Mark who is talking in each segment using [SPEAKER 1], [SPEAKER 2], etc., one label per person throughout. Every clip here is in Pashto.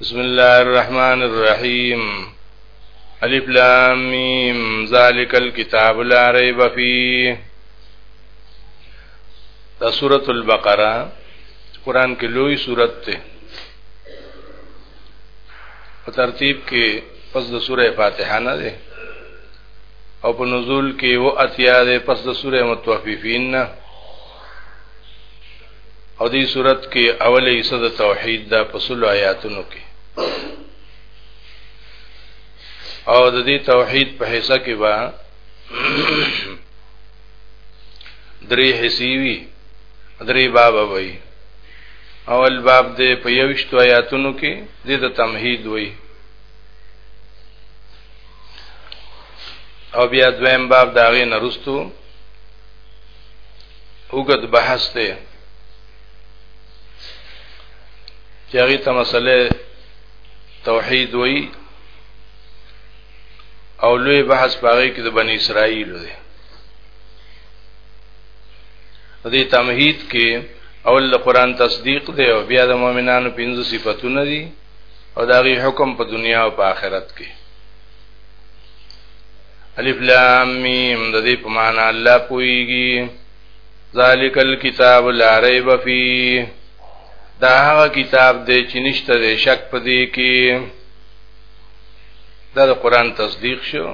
[SPEAKER 1] بسم الله الرحمن الرحیم الف لام میم ذالک الكتاب لا ریب فیه دا سورۃ البقره قران کې لوی سورۃ ده په ترتیب کې پس د سوره فاتحه نه ده او په نزول کې و اتیا ده پس د سوره متوففین نه او دې صورت کې اوله حصہ د توحید دا پسل آیاتونو کې او د دې توحید په حصہ کې با درې حصي وي درې باب وي اول باب دې په یوشتو آیاتونو کې د تمهید وي او بیا دویم باب داغه نرستو اوګد بحث دی چې هغه ته مسله توحید وای او لوی بحث پاره کې د بنی اسرائیل دی د دې تمهید کې اول د قران تصدیق دی او بیا د مؤمنانو پنځه صفاتونه دي او دا غي حکم په دنیا او په آخرت کې الف لام میم د دې په معنا الله پويږي ذالک الكتاب لا ریب فیه دا هغه کتاب دی چې نشته د شک په دی کې دا د قران تصدیق شو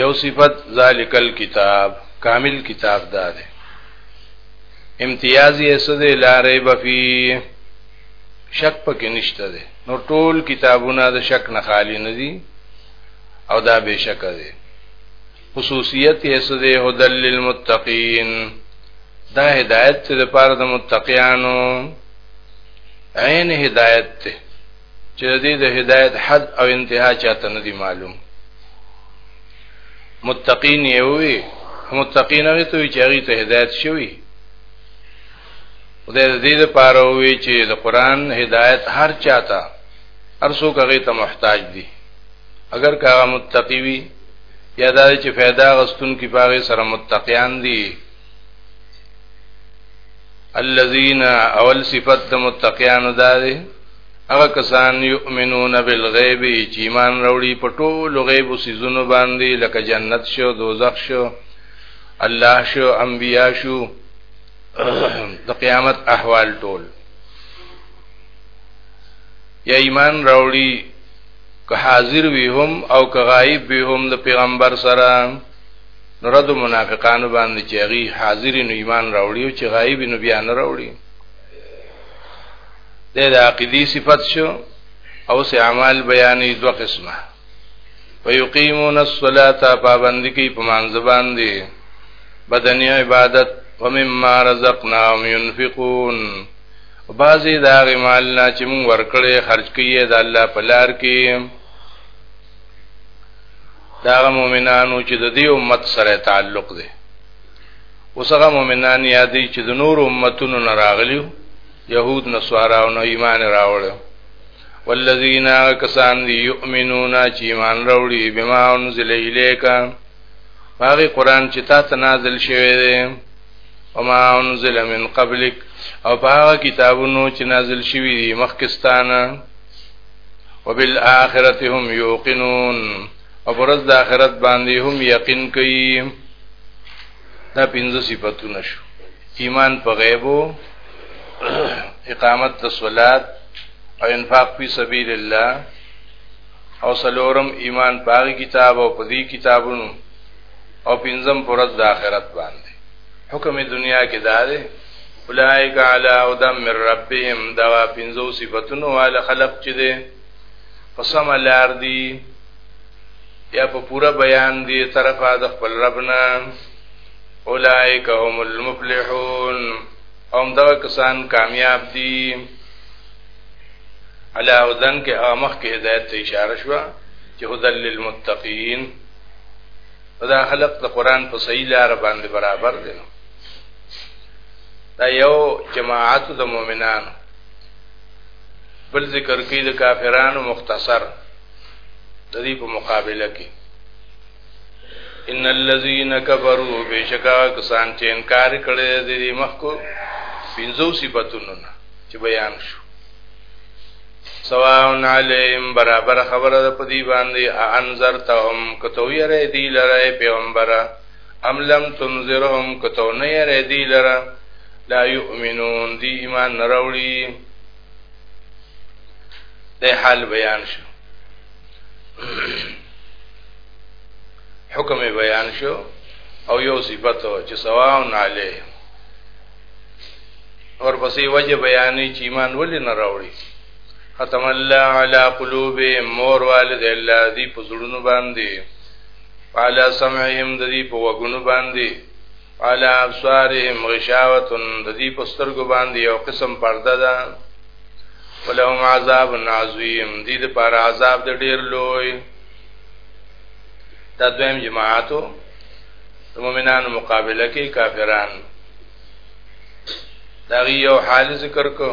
[SPEAKER 1] یو صفت ذالک الكتاب کامل کتاب دا دی امتیازی اسد لا ریب فیه شک پکې نشته ده نو ټول کتابونه د شک نه خالی نه دي او دا به شک دي خصوصیت یې سده هدل للمتقین دا هدایت ته د پاره د متقیانو عین هدایت ته چې دې د هدایت حد او انتها چاته نه دی معلوم متقین یې وي متقین هغه ته چې هغه ته هدایت شوی خدای د دې لپاره وی چې د قران هدایت هر چاته هر څوک هغه ته محتاج دي اگر که هغه متقی وي یا دا چې फायदा غستون کې پاره سره متقیان دي الذين اول صفت متقیان دا دي هغه کسان یؤمنون بالغیب چې ایمان راوړي په ټولو غیب او سيزونو باندې لکه جنت شو دوزخ شو الله شو انبیا شو د قیامت احوال ټول یا ایمان راوړي که حاضر وي هم او که غایب وي هم د پیغمبر سره نو رد منافقانو باندې چې هغه حاضر نو ایمان راوړي او چې غایب نو بیا نه راوړي د عقیدی صفت شو او سه اعمال بیانې دوه قسمه ويقيمون الصلاة پابند کی په مانځ باندې بدنی عبادت ومما رزقناهم ينفقون بعضی دا غی مال نه چې مونږ ورکړې خرج کیه د الله په لار کې دا مؤمنانو چې د دې امت سره تعلق دی اوسغه مؤمنان یادې چې د نور امتونو نه راغلیو يهود نصارا او نه ایمان راوړل والذین کسان دی یؤمنون چې ایمان راوړي بما انزل الیک هغه قران چې تا ته نازل شوی دی او ما انزل من قبلک او هغه کتابونو چې نازل شوی دی مخکستانه وبالآخرته هم یوقنون او پرز د آخرت باندې هم یقین کوي دا پنځه صفاتونه شو ایمان په غیبو اقامت د صلات او انفاق فی سبیل الله او سلورم ایمان پاغي کتاب او پدی کتابونو او پنځم پرز د آخرت باندې حکم دنیا کې دا دی اولائک علی هدى من ربهم دا پنځو صفاتونو والا خلق چې دي قسم لار دي یا په پورا بیان دی طرفه د خپل ربنا اولائک هم المفلحون هم دا کسان کامیاب دي علا ودن کې امخ کې هدایت ته اشاره شو چې هدل للمتقین دا خلق د قران په صحیح لار باندې برابر دي دا یو جماعت د مؤمنانو بل ذکر کې د کافرانو مختصر ددی په مقابله کې ان الذين كفروا بشکا کسان چې انکار کړي د دې مخکو پنځو صفاتونو نه چې بیان شو سواء علیهم برابر خبره ده په دې باندې انذرتهم کتو یې رې دی لره پیغمبره ام لم تنذرهم کتو نه یې رې دی لره لا یؤمنون دی ایمان نراوړي د حال بیان شو حکم بیان شو او یو صفت چې سواون علیه اور پسې وجه بیانې چې ایمان ولې نه راوړي ختم الله علی قلوب مور والد الله دی په زړونو باندې علی سمعهم د دې په وګونو باندې علی ابصارهم غشاوه د دې پسترګو باندې یو قسم پرده ده ولهم عذاب عظیم دې د پر عذاب د ډیر لوی دا دویم جماعتو د مؤمنانو مقابله کې کافران دا یو حال ذکر کو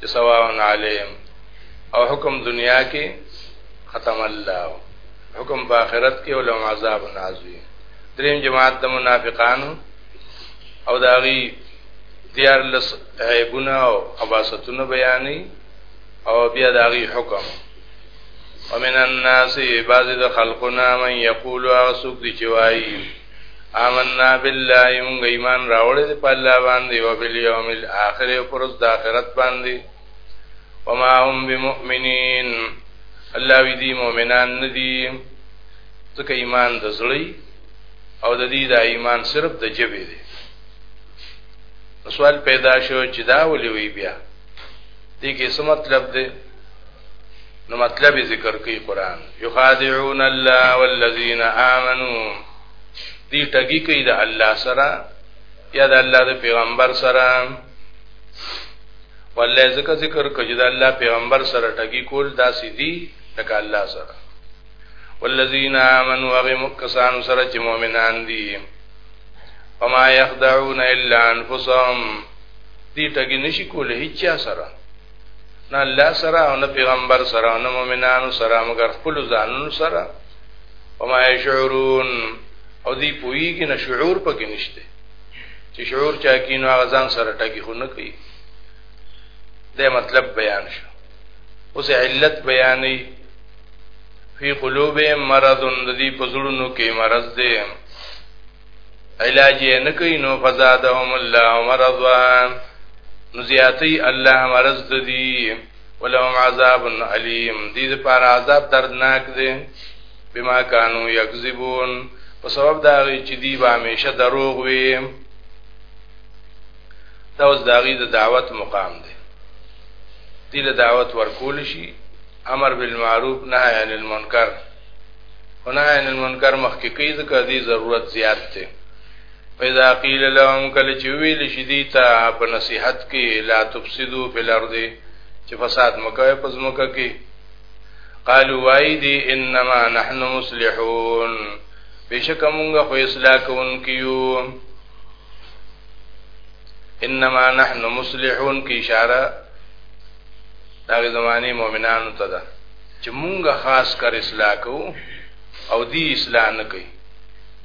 [SPEAKER 1] چې سواون علیهم او حکم دنیا کې ختم الله حکم په آخرت کې ولهم عذاب عظیم دریم جماعت د منافقانو او د هغه دیار لس عیبونه او اباستونه بیانې او بیا د هغه حکم ومن الناس بعض د خلقنا من یقول اسوک دی چوي آمنا بالله موږ ایمان راوړل په الله باندې او بالیوم الاخر او پر د آخرت باندې وما هم بمؤمنین الله وی دی مؤمنان ندی ځکه ایمان د زړی او د دې د ایمان صرف د جبه دی سوال پیدا شو چې دا ولې وی بیا دې کې څه مطلب دی نو مطلب ذکر کوي قران یخادعون الله والذین آمنو دی ټګي کوي د الله سره یا د الله د پیغمبر سره والله ذکر ذکر کوي دا الله پیغمبر سره ټګي کول دا سيدي لکه الله سره والذین آمنوا وغم کسان سره چې مؤمنان دي وما يخدعون الا انفسهم دي ټګي نشي کول هیڅ سره نه الله سره او نه پیغمبر سره او نه مؤمنانو سره مګر خپل ځانونو سره وما يشعرون او دی پویږي نه شعور پکې نشته چې شعور چا کې نو هغه ځان سره ټکی خو نه کوي دا مطلب بیان شو اوس علت بیانې فی قلوب مرض الذی پزړونو کې مرض دی علاج یې نه کوي نو فزادهم الله مرضا نو زیاتی الله مرض دی ولهم عذاب علیم دې لپاره عذاب دردناک دی بما كانوا یکذبون په سبب دا غي چې دی به همیشه دروغ وي دا اوس دا غي د دعوت مقام دی دې له دعوت ورکول شي امر بالمعروف نهی عن المنکر ونهی عن المنکر مخکې کوي ځکه دې ضرورت زیات دی فاذا قيل لهم کله چې ویل شي دي ته په نصيحت کې لا تفسدو په الارض چې فساد مکوي په ځمکه کې قالوا وای دي انما نحن مصلحون بشک موږ خو اصلاح کوونکیو انما نحن مصلحون کی اشاره دغه زماني مؤمنانو ته ده چې موږ خاص کر اصلاح کوو او دی اصلاح نه کوي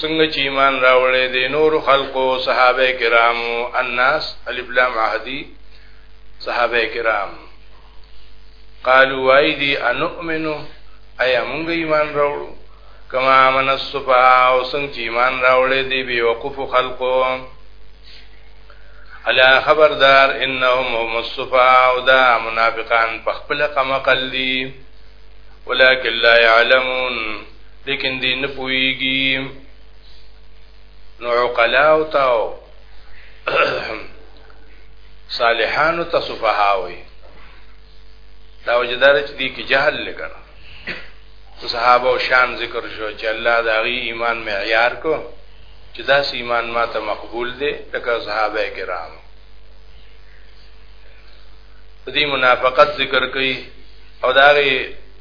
[SPEAKER 1] څنګه چې ایمان راوړې دي نور خلقو صحابه کرامو الناس الف لام عهدی صحابه کرام قالوا وایدی انؤمنو ایا موږ ایمان راوړو کما من الصفا او څنګه چې ایمان راوړې دي بي وقوف خلقو الا خبردار انهم هم الصفا او دا منافقان په خپل قمقل دي ولكن لا يعلمون لیکن دی نه پويږي نو عقلاء او تاو صالحان او تصفهاوي دا وجدار چې دی کې جهل لګره صحابه او شان ذکر شو چې الله دا غي ایمان معیار کو چې دا سی ایمان ما ته مقبول دی لکه صحابه کرام دې منافقت ذکر کړي او دا غي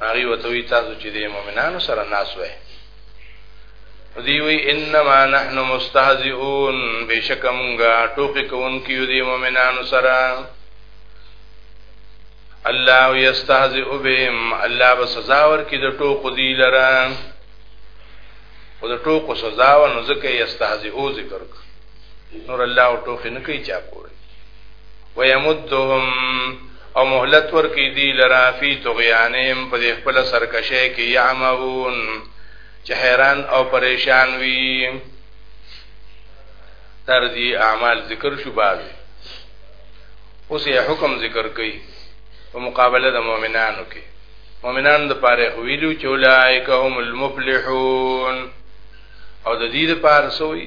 [SPEAKER 1] هغوی ورته وایي تاسو چې د مؤمنانو سره ناست وئ دی وی انما نحن مستهزئون بشک مونږه ټوکی کوونکی یو دی مؤمنانو سره الله یستهزئ بهم الله به سزا ورکړي د ټوکو دی لره او د ټوکو سزا و نو ځکه یستهزئو ذکر کړ نور الله او ټوخي نه کوي چا پورې ويمدهم او مهلت ورکی دی لرا فی طغیانهم په دې خپل سرکشه کې یعمون چې حیران او پریشان وي تر دې اعمال ذکر شو باز اوس یې حکم ذکر کړي په مقابله د مؤمنانو کې مؤمنان د پاره ویلو چې اولایک هم المفلحون او د دې لپاره سوی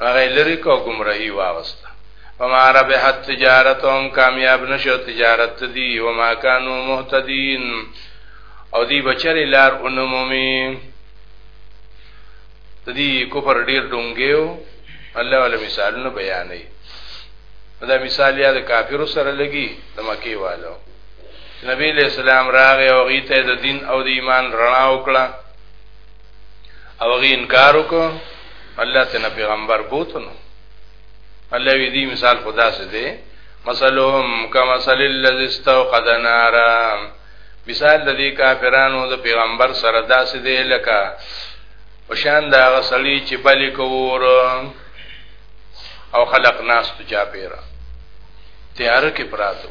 [SPEAKER 1] هغه لری کو گمراهی واغسته وما ربحت تجارتهم کامیاب نشو تجارت دی وما كانوا مهتدين او دی بچری لار انمومی دی کفر ډیر ډونګیو الله ولا مثالونه بیانې دا مثال یا د کافرو سره لګي د مکی والو نبی له سلام راغه او غیته د دین او د ایمان رڼا وکړه او غي انکار وکړو الله تعالی پیغمبر بوتنو الله وی دی مثال خدا سے دے مثلهم کمثل الذی استوقد نارا مثال د دې کافرانو د پیغمبر سره داسې دی لکه وشان دا غسلی چې بلی کوور او خلق ناس ته چا پیرا تیار کې پراتو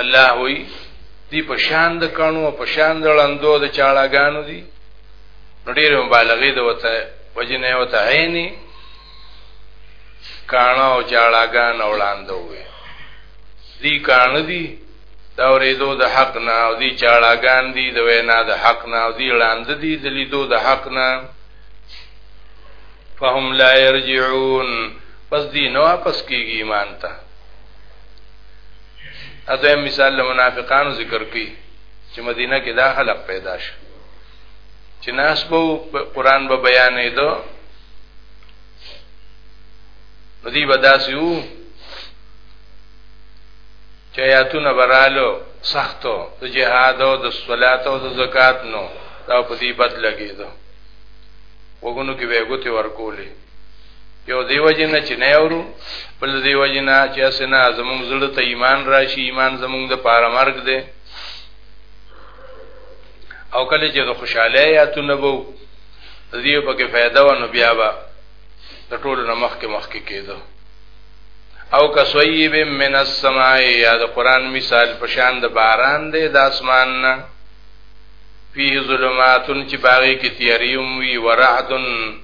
[SPEAKER 1] الله وی دی په شان د کانو په شان د لاندو د چاړهګانو دی نو ډیر مبالغه ده وته وجنه وته عیني کانو او چاړهګان او لاندو وی دی کان دی دا ورېدو د حق نه او دی چاړهګان دی د وینا د حق نه او دی لاند دی د لیدو د حق نه فهم لا يرجعون پس دی نو واپس کیږي ایمان ته اته مثال له منافقانو ذکر کړي چې مدینه کې دا خلق پیدا شو چې ناس په قران به بیانې دو ندی بداسیو چې آیاتونه برالو سختو د جهاد او د صلات او د زکات نو دا په دې بد لګیدو وګونو کې به غوته ورکولې یو دیو جن چې نه اورو بل دیو جن چې اسنه زموږ زړه ته ایمان راشي ایمان زموږ د پاره مرګ دی او کله چې د خوشاله یاتونه بو دیو په کې फायदा و نو بیا با د ټولو نمخ کې مخ کې کېدو او کسویب من السماء یا د قران مثال په شان د باران دی د اسمان نه فيه ظلمات چې باغې کې تیاریم وی ورعدن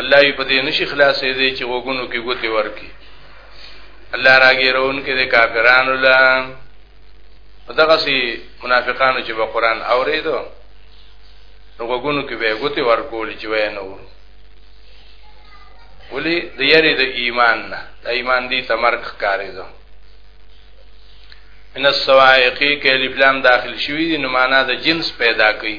[SPEAKER 1] الله یې په دې نشي خلاصې دی چې وګونو کې ګوتې ورکی الله راګیرون کې د کافرانو لا دغه سي منافقانو چې په قران اوریدو نو وګونو کې به ګوتې ورکول چې وای نه وو ولی د یری د ایمان نه د ایمان دی تمرک کاری دو ان السوائقی کې الف لام داخل شوی دی نو معنا د جنس پیدا کوي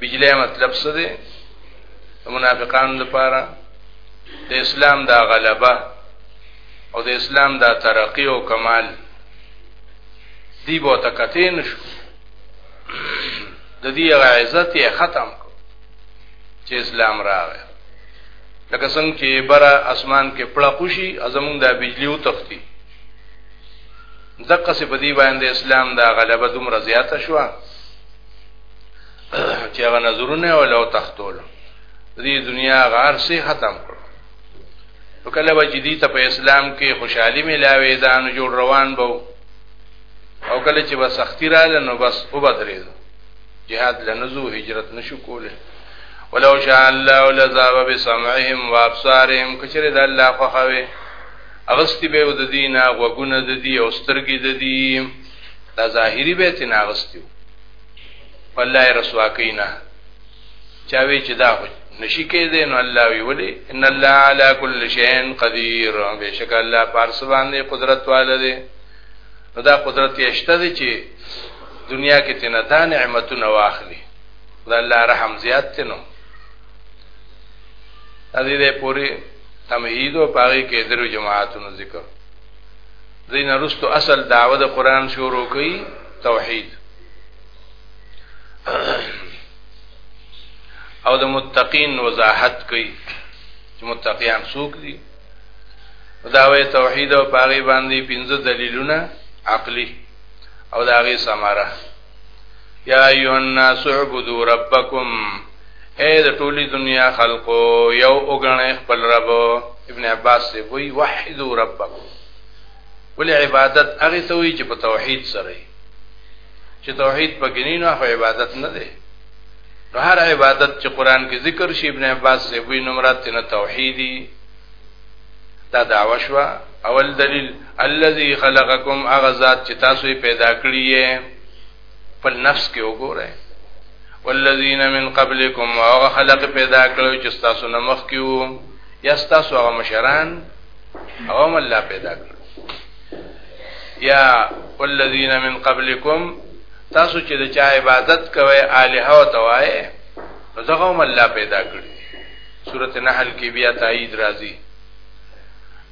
[SPEAKER 1] بجلی مطلب څه دی د منافقانو لپاره د اسلام دا غلبه او د اسلام دا ترقی او کمال دی بو ته کته نشو د دې عزت یې ختم کو چې اسلام راغی لکه څنګه چې برا اسمان کې پړه خوشي ازمون دا بجلی او تختی دقه سي بدی باندې اسلام دا غلبه دومره زیاته شوه چې هغه نظرونه ولا او تختول دې دنیا غار سي ختم کړ نو کله به جدي ته په اسلام کې خوشحالي ملاوي ځان جوړ روان بو او کله چې به سختی رااله نو بس او بدرېد جهاد لنزو هجرت نشو کوله ولو شاء الله لذاب بسمعهم وابصارهم کچره د الله خوخوي اغستی به د دینه وګونه د دی او سترګې د دی دا ظاهری به تن اغستیو والله رسوا کینا چاوی چې دا خو نشی کې دې نو الله وی ولی ان الله علی کل شیء قدیر بشک الله پارس باندې قدرت والده نو دا قدرت یې شته دي چې دنیا کې تنه دا نعمتونه واخلي دا الله رحم زیات تنو ا دې پوری تمهید او پاغي کې درو جماعتونو ذکر دین رستو اصل دعوه د قران شروع کوي توحید او د متقین وضاحت کوي چې متقیان څوک دي داوی توحید او پاغي باندې پنځه دلیلونه عقلی او داغي سماره یا ایها الناس اعبدوا ربکم اے د ټولي دنیا خلقو یو وګڼه خپل رب ابن عباس سی وی وحدو ربکم ول عبادت هغه ته وی چې په توحید سره چې توحید په ګنینو هغه عبادت نه دی نو هر عبادت چې قران کې ذکر شي ابن عباس سی وی نو مراد نه توحیدی دا دعوه شو اول دلیل الذي خلقكم اغزاد چې تاسو پیدا کړی یې په نفس کې وګوره والذین من قبلکم هغه خلق پیدا کړو چې تاسو نه مخ کې وو یا تاسو هغه مشران هغه الله پیدا کړو یا والذین من قبلکم تاسو چې د چا عبادت کوي الہ او توای نو ځکه هم الله پیدا کړی سورته نحل کې بیا تایید راځي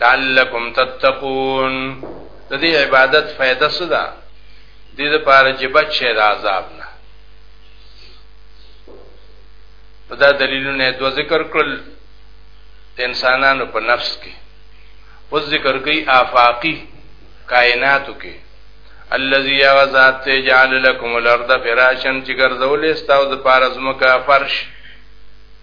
[SPEAKER 1] لعلکم تتقون د دې عبادت فائدہ څه ده د دې لپاره چې بچ شي د عذاب نه په دا دلیلونه د ذکر کړل د انسانانو په نفس کې او ذکر کوي آفاقی کائناتو کې الذي غزات جعل لكم الارض فراشا چې ګرځولې ستاسو د پاره زمکه فرش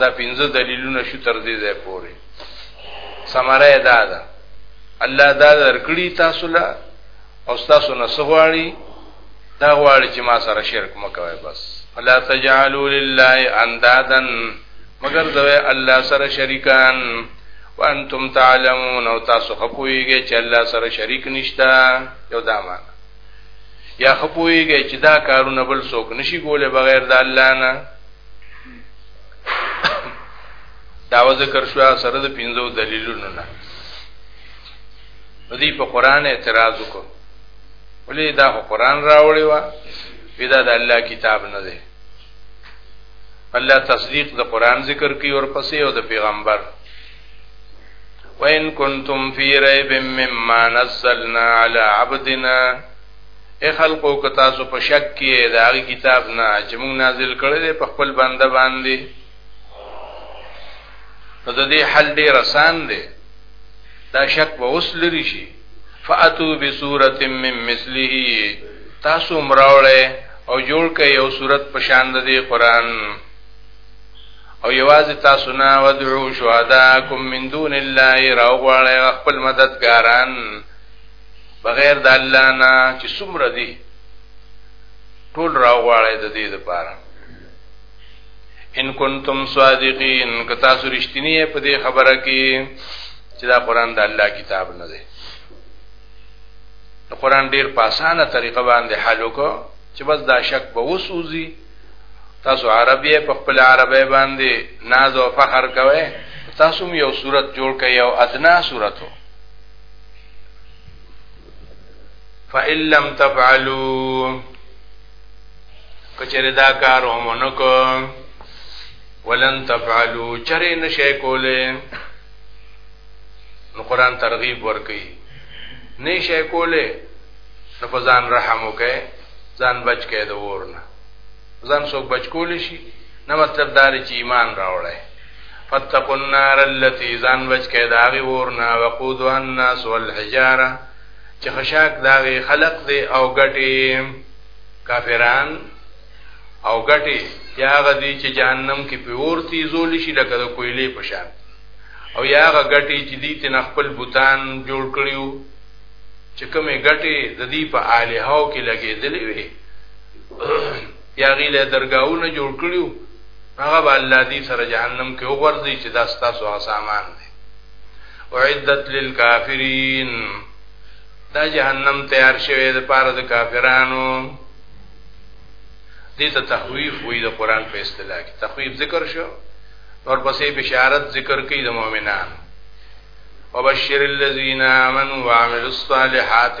[SPEAKER 1] دا پنځه دلیلونه شو تر دې ځای پورې سماره دا ده الله دا درکړي تاسو له او تاسو نه سغواړي دا غواړي چې ما سره شرک مکوي بس فلا تجعلوا لله اندادا مگر دوی الله سره شریکان وانتم تعلمون او تاسو خپويږئ چې الله سره شریک نشتا یو دا معنا یا خپويږي چې دا کارونه بل څوک نشي کوله بغیر د الله نه دا و ذکر شو سره د پنځو دلیلونو نه دوی په قران اعتراض وکړ ولې دا قران راوړی و پیدا د الله کتاب نه دی الله تصدیق د قران ذکر کوي او پسې او د پیغمبر وَإِن كُنتُمْ فِي رَيْبٍ مِّمَّا نَزَّلْنَا عَلَى عَبْدِنَا اے خلقو که تاسو په شک کې د هغه کتاب نه چې موږ نازل کړی دی په خپل بنده باندې نو د دې حل ډیر آسان دی دا شک به اوس لري شي فاتو بسوره من مثله تاسو مراوله او جوړ کړئ یو صورت په شان د دې قران او یوازې تاسو نه ودعو شهداکم من دون الله راوغواړئ خپل مددګاران بغیر د الله نه چې څومره دي ټول راغواړی د دې لپاره ان کنتم صادقین که تاسو رښتینی په دې خبره کې چې دا قران د الله کتاب نه دی د قران ډیر په اسانه طریقه باندې حل وکړو چې بس دا شک به وسوځي تاسو عربی په خپل عربی باندې ناز او فخر کوئ تاسو یو صورت جوړ کړئ او ادنا صورتو فإن لم تفعلوا کچره دا کار ومنکو ولن تفعلوا چرې نشي کولې نو قران ترغیب ورکي نشي کولې نو په ځان رحم وکې ځان بچ کې د ورنه ځان څوک بچ کول شي نه مطلب دا چې ایمان راوړی فاتقوا النار التي ځان بچ کړئ د هغې اور نه وقودها الناس والحجاره چې خشاک د هغې خلق دی او ګټې کافران او ګټې یا هغه دی چې جهنم کې په اور تیزول شي لکه د کویلې په شان او یا هغه ګټې چې دی تن خپل بوتان جوړ کړیو چې کومې ګټې د دې په الهاو کې لګېدلې وي یا غي له درگاهونه جوړ کړیو هغه به الله دې سره جهنم کې وغورځي چې دا ستاسو هغه سامان دی اعدت للکافرین دا جهنم تیار شوی د پاره د کافرانو دې ته تخویف وې د قران په اصطلاح کې تخویف ذکر شو اور پسې بشارت ذکر کړي د مؤمنانو وبشر الذين امنوا وعملوا الصالحات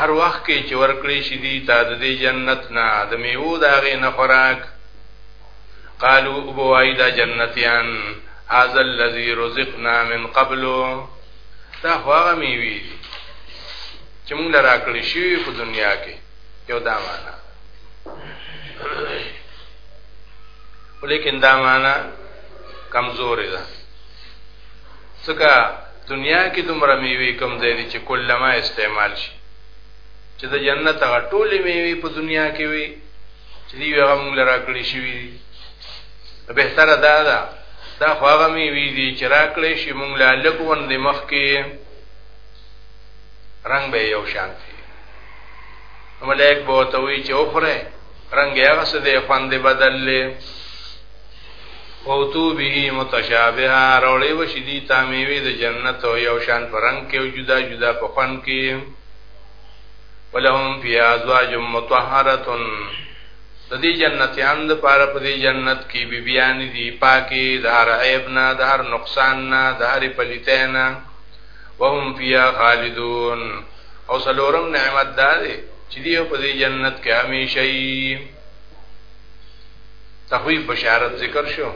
[SPEAKER 1] هر وخت کې چې ورکړې شي دي تا د دې جنت نه د میوو د هغې نه خوراک قالو ابوای دا جنتیان هذا الذي رزقنا من قبل دا خو هغه میوي دي چې موږ له راکړې شي په دنیا کې یو دا معنا ولیکن دا معنا کمزورې ده څکه دنیا کې دومره میوې کم ځای دي چې کلمه استعمال شي چې د جنت هغه ټولې میوې په دنیا کې وي چې دی هغه موږ لرا کړی شي وي به تر دا دا دا خو هغه میوې دي چې را کړی شي موږ لا لګون د مخ کې رنگ به یو شان دی ملائک به ته وی چې اوخره رنگ هغه څه دی خوند بدل لې اوتو به متشابها راوړې وشي دي تا میوې د جنت او یو شان په رنګ کې او جدا جدا په خوان کې ولهم فی ازواج مطهره د دې جنتیان د پاره په دې جنت کې بیبیان دي پاکي د هر عیب نه د هر نقصان نه د هر پلیته نه وهم فیها خالدون او سلورم نعمت دا دی چې دی په دې جنت کې همیشه تخویف بشارت ذکر شو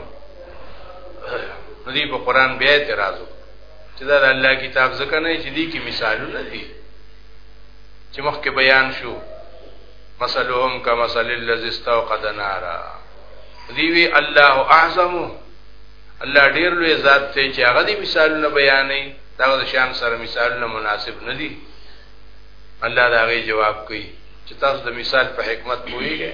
[SPEAKER 1] نو دی په قران بیا اعتراض چې دا د الله کتاب ځکه نه چې دی کې مثالونه دي چې مخکې بیان شو مثلهم کمثل الذي استوقد نارا دی وی الله اعظم الله ډیر لوی ذات ته چې هغه دي مثالونه بیانې دا د شان سره مثالونه مناسب نه دي الله دا غي جواب کوي چې تاسو د مثال په حکمت پوهیږئ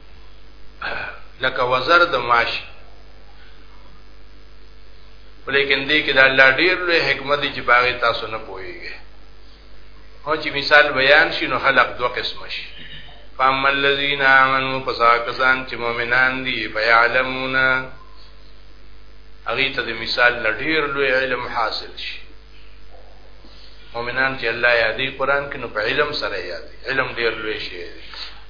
[SPEAKER 1] لکه وزر د ماش ولیکن دې کې د الله ډیر لوی حکمت چې باغ تاسو نه پويږي او چې مثال بیان شي نو خلق دوه قسم شي فاما الذين امنوا فساكسان چې مؤمنان دي فيعلمون هغه ته د مثال لډیر لوی علم حاصل شي مؤمنان چې الله یادې قران کې نو په علم سره یادې علم ډیر لوی شي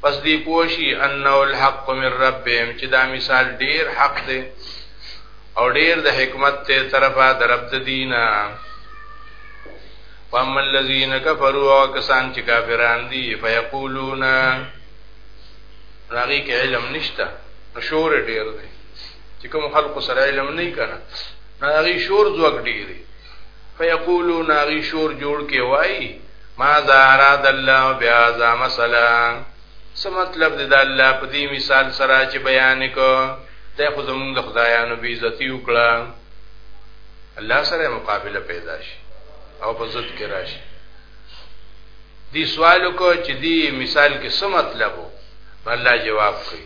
[SPEAKER 1] پس دی پوه شي انه الحق من ربهم چې دا مثال ډیر حق دی او ډیر د حکمت ته طرفه د رب د دینه واما الذين كفروا وكسان چې کافران دي فيقولون راغي کې علم نشته شور ډیر دی چې کوم خلق سره علم نه کنا راغي شور زوګ ډیر دی فیقولون هغوی شور جوړ کړي وایي ماذا اراد الله بهذا مثلا څه مطلب دی د الله په دې مثال سره چې بیان کو دا خو زمونږ د خدایانو بې عزتي وکړه الله سره مقابله پیدا شي او په ضد کې راشي دی سوال کو چې دی مثال کې څه مطلب وو الله جواب کوي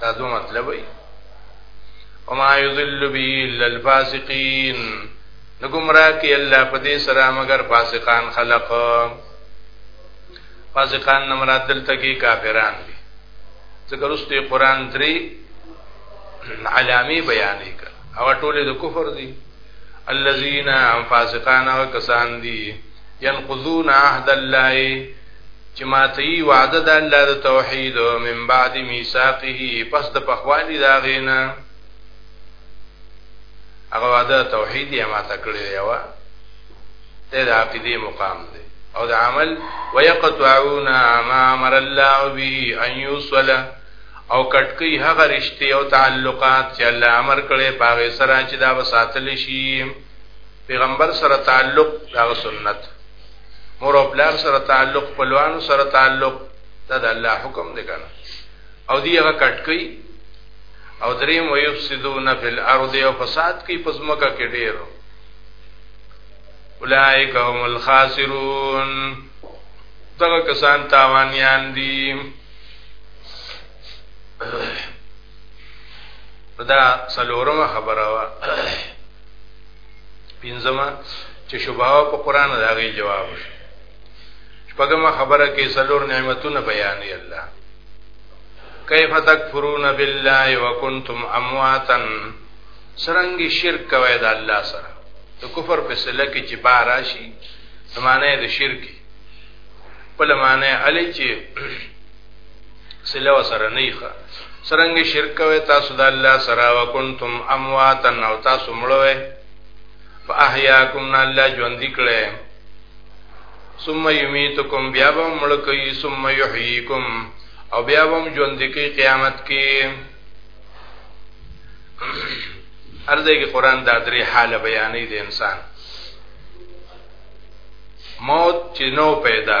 [SPEAKER 1] دا دو مطلب وي وما يضل به الا الفاسقين نو گمراه کی الله په دې سره مگر فاسقان خلق فاسقان نه مراد دلته کې کافران دي ذکر واستي قران درې علامه بیانې کړ او ټولې د کفر دي الذين فاسقان او کسان دي ينقضون عهد الله چې ماته یې وعده د الله د توحید من بعد میثاقه پس د پخوالی دا غینا هغه وعده توحید یې ماته کړی دی وا ته د عقیده مقام دی او د عمل ويقطعون ما امر الله به ان يوصل او کټکی هغه رشته او تعلقات چې الله امر کړي پاغه سره چې دا وساتل شي پیغمبر سره تعلق دا سنت مور او پلار سره تعلق خپلوانو سره تعلق دا د الله حکم دی کنه او دی هغه کټ کوي او دریم ويفسدون فی الارض او فساد کوي پزماکه کې ډیر اولائک هم الخاسرون دغه کسان تاوانیان دي دا سلورمه خبره وا پنځمه چې شوبه په قران دا غي جواب شي شپږمه خبره کې سلور نعمتونه بیانې الله کیف تکفرون بالله وکنتم امواتا سرنګ شرک کوي د الله سره د کفر په سله کې چې بار راشي زمانه د شرک په لمانه علي چې سله وسره نه ښه سرنګ شرک کوي تاسو د الله سره وکنتم امواتا او تاسو مړوي فاحیاکم نه الله ژوند کړي ثم یمیتکم بیا به مړ کوي ثم یحییکم او بیا به ژوند کوي قیامت کې ارزه کې قران دا درې حاله بیانې د انسان موت چې نو پیدا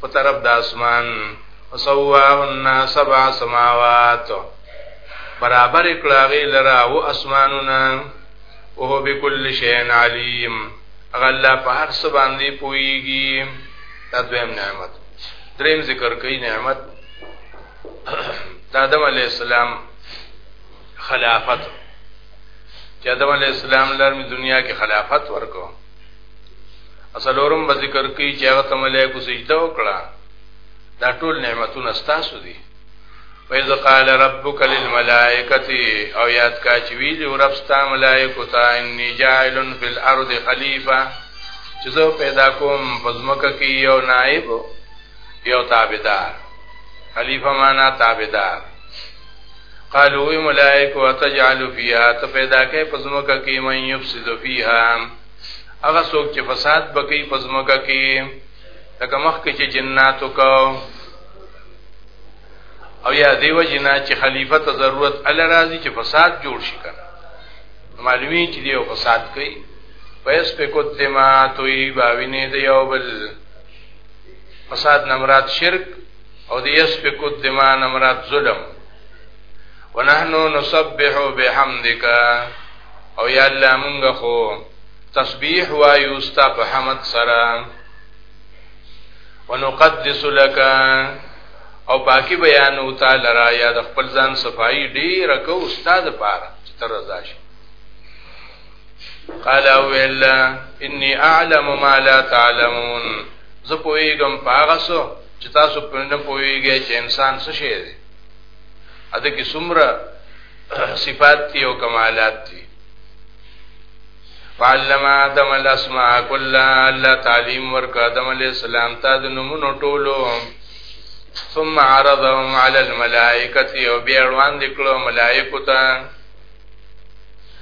[SPEAKER 1] په طرف د اسمان وسواهن سبع سماوات برابر کړاغي لرا او اسمانونه او بكل شيء عليم غلا په هر څه باندې پويږي دا دویم نعمت دریم ذکر کوي نعمت د آدم علی السلام خلافت چې آدم علی السلام لرمه دنیا کې خلافت ورکو اصلورم به ذکر کوي چې هغه ته ملائکه سجده وکړه دا ټول نعمتونه ستاسو دي وإذ قال ربك للملائکه او یاد کا چې ویل رب ستا ملائکه ته انی جاعل فی الارض خلیفہ چې زه پیدا کوم پزمکه کې یو نائب یو تابعدار خلیفہ معنا تابعدار قالو وی ملائک وتجعل فیها ته پیدا کې پزمکه کې من یفسد فیها هغه څوک چې فساد بکی پزمکه کې لکه مخکې چې جناتو کو او یا دیو جنا چې خلیفہ ته ضرورت ال راضی چې فساد جوړ شي کنه معلومی چې دیو فساد کوي پس په کو دما توي باوینه دیو بل فساد نمرات شرک او د یسفک الدماء نه مراد ظلم ونحن نسبح بحمدک او یا الله مونږ خو تسبیح وایو ستا په حمد سره ونقدس لك او باقی بیان او تعالی را یا د خپل ځان صفائی ډیر کو استاد پاره چې تر رضا شي قال ویل انی اعلم ما لا تعلمون زه پویګم پاغسو چې تاسو په نه پویږئ چې انسان څه شی دی اته کې څومره صفات دي او کمالات دي فعلم آدم الاسماء كلها الله تعلیم ورک آدم علی السلام ته د نمونو ټولو ثم عرضهم على الملائکه او بیا روان دکړو ملائکه ته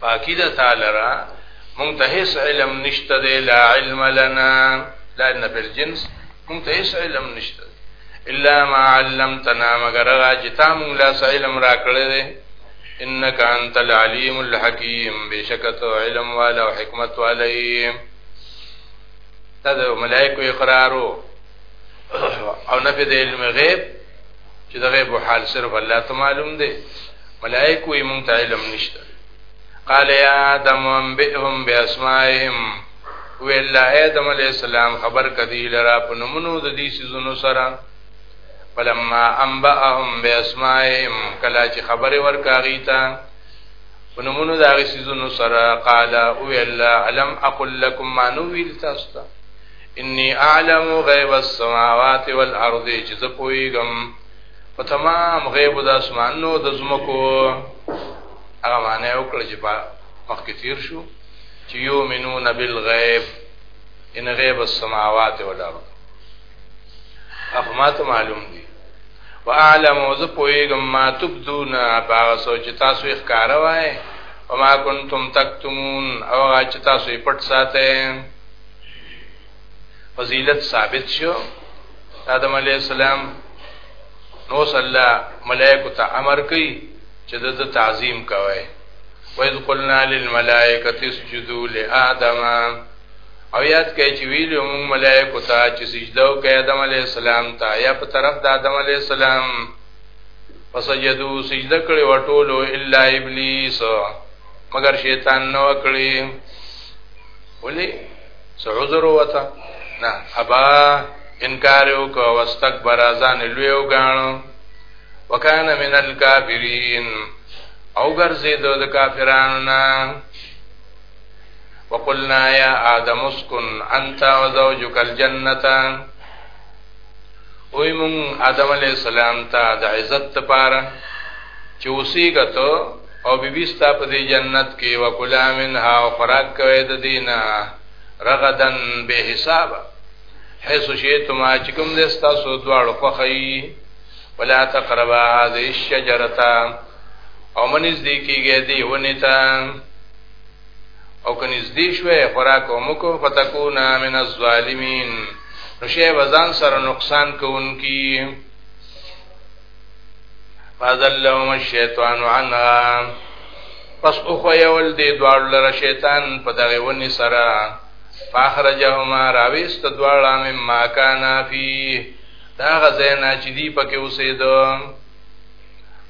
[SPEAKER 1] پاکی د تعالی را مونږ ته هیڅ علم نشته دی لا علم لنا لا ان په جنس مونږ ته هیڅ علم نشته الا ما علمتنا مگر هغه چې تا مونږ لا علم را کړی دی انك انت العليم الحكيم بشکته علم والا او حکمت والی دا د ملائکه اقرارو او نفي د علم غیب چې د غیب حال صرف الله ته معلوم دی ملائکه یې مونږ ته علم نشته قال یا آدم انبئهم باسمائهم ویل آدم علیہ السلام خبر کدی لرا په نمونو د دې سيزونو سره فلما انبأهم باسمائهم کلا چې خبره ورکاږي تا په نمونو دا سيزونو سره قال ویل علم اقول لكم ما نو ویل تاسو ته انی اعلم غیب السماوات والارض چې زه پوهیږم په تمام غیب د اسمانو د زمکو هغه معنی وکړه چې په مخکې تیر شو چې یؤمنون بالغیب ان غیب السماوات والارض افمات معلوم دي واعلم ز پویګم ما تبدون باغ سوچ تاسو ښکارا وای او ما کنتم تکتمون او چې تاسو پټ ساته فضیلت ثابت شو آدم علی السلام نو صلی الله ملائکه ته امر کوي چې د تعظیم کوي وَإِذْ قُلْنَا لِلْمَلَائِكَةِ اسْجُدُوا لِآدَمَ او یاد کړئ چې ویلو موږ ملائکه ته چې سجده وکړي آدم علی السلام ته یا په طرف د آدم علی السلام فسجدو سجده کړي وټولو الا ابلیس مگر شیطان نو کړی ولی څه عذر وته نه ابا انکار وکړ واستكبر ځان لوی وګاڼو وکانه من الکافرین او ګرځیدو د کافرانو نه وقلنا یا آدم اسكن انت وزوجك الجنه وی مون آدم علیہ السلام ته د عزت لپاره چې اوسېګه ته او بی بی ستا په دی جنت کی وکلا منها او خوراک کوي د دینا رغدن به حساب حيث شئتما چکم دې تاسو دواړو خوخی ولا تقربا هذه الشجره او منځ دې کیږي دی ونی ته او کني زدي شوي خوراک او مکو فتكونا من الظالمين نو شی وزن سره نقصان کوونکی فازلهم الشیطان عنها پس او خو یول دی دوار لره شیطان په دغه ونی سره فاخرجهما راويست دواړه مما کان فی دا غزینا چې دی پکې اوسېدو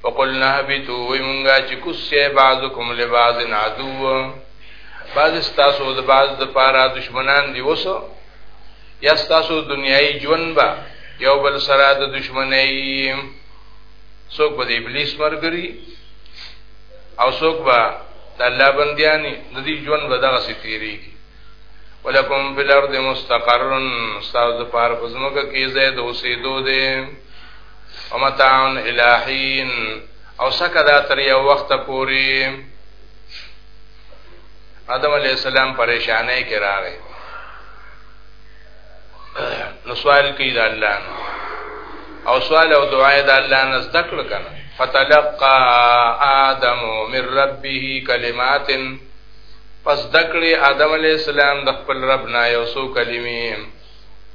[SPEAKER 1] وقلنا بتو ویمونګه چې کوسه بعضکم لبعض عدو بعض تاسو د بعض د پاره دشمنان دی وسو یا ستاسو دنیایي ژوند به یو بل سره د دشمنی څوک به د ابلیس مرګري او څوک به د الله بندیانی د دې ژوند به دغه سفیری ولکم فی الارض مستقر استاد د پار پزموګه کې زه د اوسېدو دې ومتاعن الہین او سکه دا تر یو وخت پوري آدم علیہ السلام پریشانه کې راغی نو سوال کوي د الله او سوال او دعا د الله نه ذکر کړه فتلقى آدم من ربه کلمات پس دکړي آدم علی السلام د خپل رب نه یو څو کلمې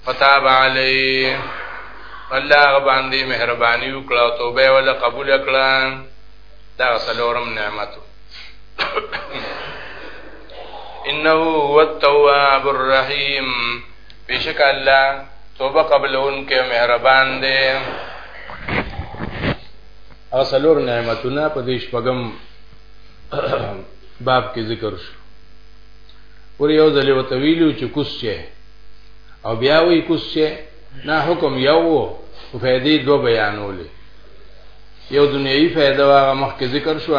[SPEAKER 1] فتاب علی الله باندې مهرباني وکړه او توبه ولا قبول کړه دا سلورم نعمت انه هو التواب الرحیم بشک الله توبه قبل ان کې مهربان دی او سلور نعمتونه په دې شپږم باب کې ذکر شو ور یو ځل یو طویلو چې کوس شي او بیا وی کوس شي نه حکم یو وو فائدې دو بیانولې یو دنیوي فائدہ هغه مخکې ذکر شو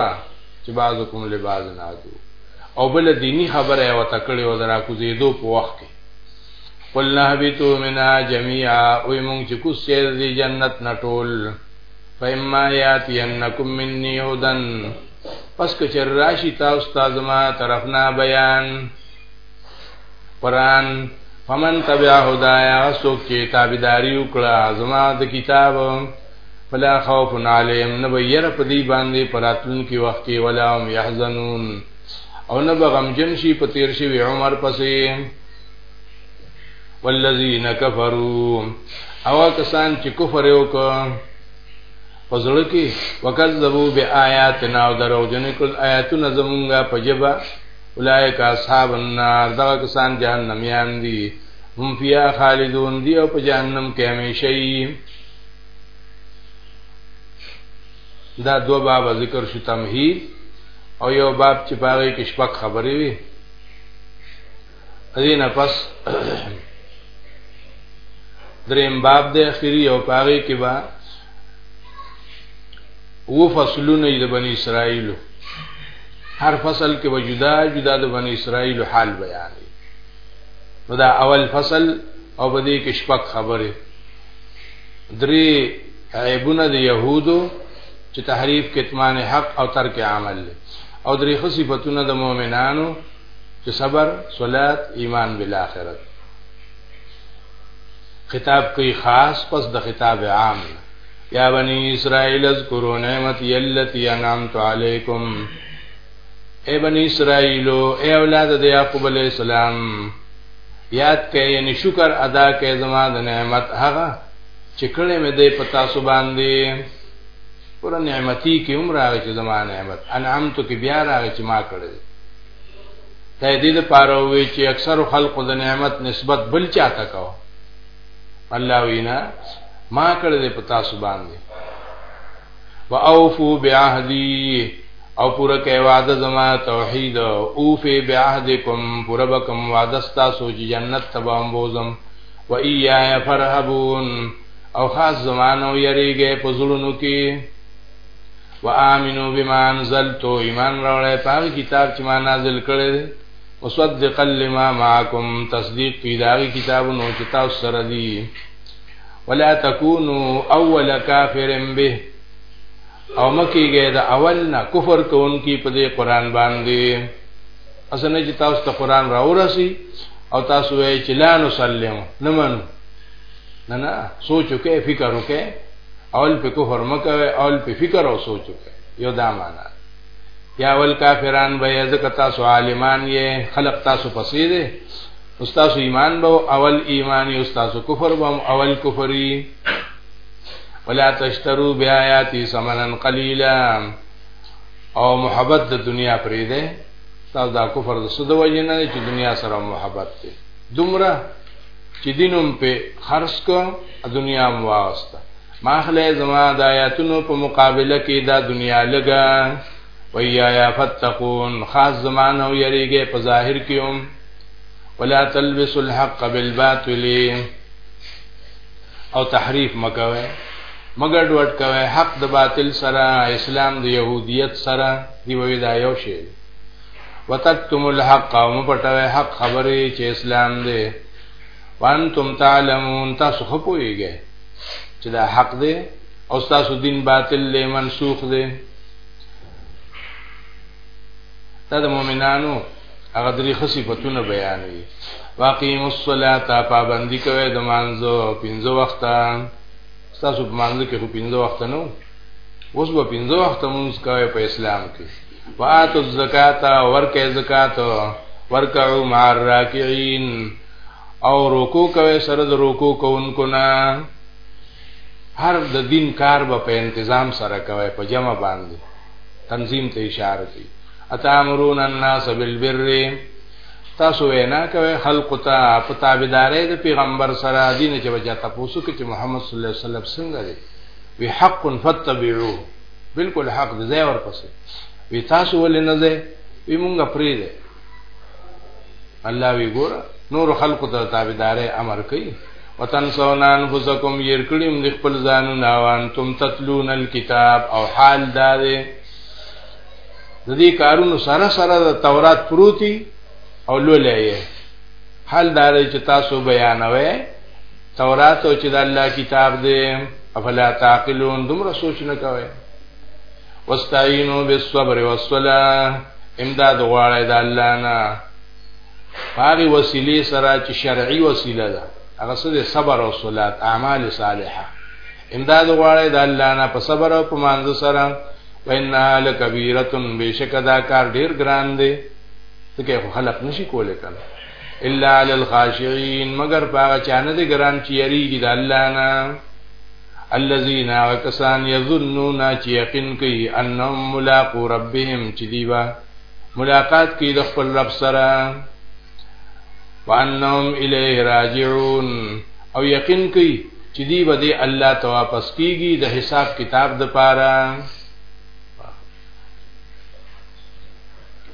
[SPEAKER 1] چې بعضکم لبعض نادو او بل دینی خبره او تکړه او درا کو زیدو په وخت کې قلنا هبتو منا جميعا وی مونږ چې کوس شي د جنت نټول فإما ياتينكم مني هدن پس کچر راشی تا استاد ما طرفنا بیان قرآن فمن تبع هدایا سوک چې تابعداري وکړه زما د کتاب فلا خوف عليهم نه به ير په دې باندې پراتون کې وخت کې ولا هم يحزنون او نه به غمجن شي په تیر شي عمر پسې والذین کفروا او کسان چې کفر وکړ په زړه کې وکذبوا بآیاتنا او دروغجن کړل آیاتونه زمونږه په جبا اولئک اصحاب النار دا کسان جهنم یان دي هم فیا خالدون دی او په جهنم کې همیشه یې دا دو باب ذکر شو تمهید او یو باب چې پاره کې شپږ خبرې وي دې نه پس دریم باب د اخیری او پاره کې با و فصلونه د بنی اسرائیل هر فصل کې وجودا جدا د بنی اسرائیل حال بیان نو دا اول فصل او بدی کې شپږ خبره درې عیبونه د يهودو چې تحریف کتمان حق او ترک عمل او درې خصيفتونه د مؤمنانو چې صبر صلات ایمان بالاخره خطاب کوي خاص پس د خطاب عام یا بنی اسرائیل اذکروا نعمتي التي انعمت علیکم اے بنی اسرائیل اے اولاد د یعقوب علی السلام یاد کړئ یعنی شکر ادا کړئ زما د نعمت هغه چې کړه مې دې پتا سو باندې ګوره نعمتی کې هم راغی چې زما نعمت انعمتو کې بیا راغی چې ما کړی دی دا دې د پاره وی چې اکثر خلکو د نعمت نسبت بل چاته کاوه الله وینا ما کړی دی په تاسو باندې واوفو بعهدی او پورا کې وعده زما توحید اوفه بعهدکم پورا بکم وعده تاسو چې جنت تبام بوزم و ایایا فرحبون او خاص زمانه یریږي په زړونو کې و امنو بما انزلتو ایمان راوړې په کتاب چې ما نازل کړی دی مصدقا لما معکم تصدیق کی داغي کتابونو چې تاسو سره دي ولا تکونو اول کافر به او مکیږي دا اول نه کفر کوونکی په دې قران باندې اسنه چې تاسو ته قران راورسي او تاسو یې چې لا نسلم نه منو نه نه سوچ وکې فکر وکې اول په کفر مکه اول په فکر او سوچ وکې یو دا معنا یا ول کافران به ځکه تاسو عالمان یې خلق تاسو پسې دي استاد ایمان به اول ایمان یې استاد کفر به اول کفري ولا تشترو بیااتی ثمنا قلیلا او محبت د دنیا پرې ده تاسو دا کفر د سود وجنه چې دنیا سره محبت ده دومره چې دینم په خرج کو دنیا مو واغسته ماخله زما د آیاتونو په مقابله کې دا دنیا لګا ویا یا فتقون خاص زمانه او یریږي په ظاهر کې هم ولا تلبسوا الحق بالباطل او تحریف مکوي مگر ډوټ کوي حق د باطل سره اسلام د يهودیت سره دی وې دا یو شی وتکتم الحق او مپټوي حق خبرې چې اسلام دی وانتم تعلمون تاسو خپويږئ چې دا حق دی او تاسو دین باطل له منسوخ دی دا د مؤمنانو هغه درې خصيفتونه بیانوي واقیم الصلاة پابندی کوي د مانزو پنځه وخته تاسو په مانزو کې خو پنځه وخته نو اوس به پنځه وخته مونږ کوي په اسلام کې واتو الزکات ورکه زکات ورکعو مع الراکعين او رکوع کوي سره د رکوع کوونکو نه هر د دین کار به په انتظام سره کوي په جمع باندې تنظیم ته اشاره کوي اتامرون الناس بالبر تاسو وینا کوي خلق ته په تابعداري د پیغمبر سره دین چې وجه تاسو کې چې محمد صلی الله علیه وسلم څنګه دی وی حق فتبعوه بالکل حق دی ځای ورپسې وی تاسو ولې نه ځای وی مونږه پرې دی الله وی ګوره نور خلکو ته تابعدارې امر کوي وتنسون انفسکم ير کړیم د خپل ځانو ناوان تم تتلون الكتاب او حال دا دی د دې کارونو سره سره د تورات پروتي او لولې حال دا دی چې تاسو بیانوي تورات او چې د الله کتاب دی افلا تعقلون دومره سوچ نه کوي واستعینوا بالصبر والصلاه امداد غواړی د الله نه هغه وسیله سره چې شرعي وسیله ده هغه سره صبر او صلات اعمال صالحه امداد غواړی د الله نه په صبر او په مانځ سره وینا لکبیرتن بشکدا کار ډیر ګران دی ته خلق نشي کولای کنه الا علی الخاشعين مگر پاغه چانه دې ګران چې یریږي د الله نه الذين وكسان يظنون چې یقین کوي انهم ملاقات ربهم چې دیوا ملاقات کوي د خپل رب سره وانهم الیه راجعون او یقین کوي چې دی به دی الله ته واپس کیږي د حساب کتاب د پاره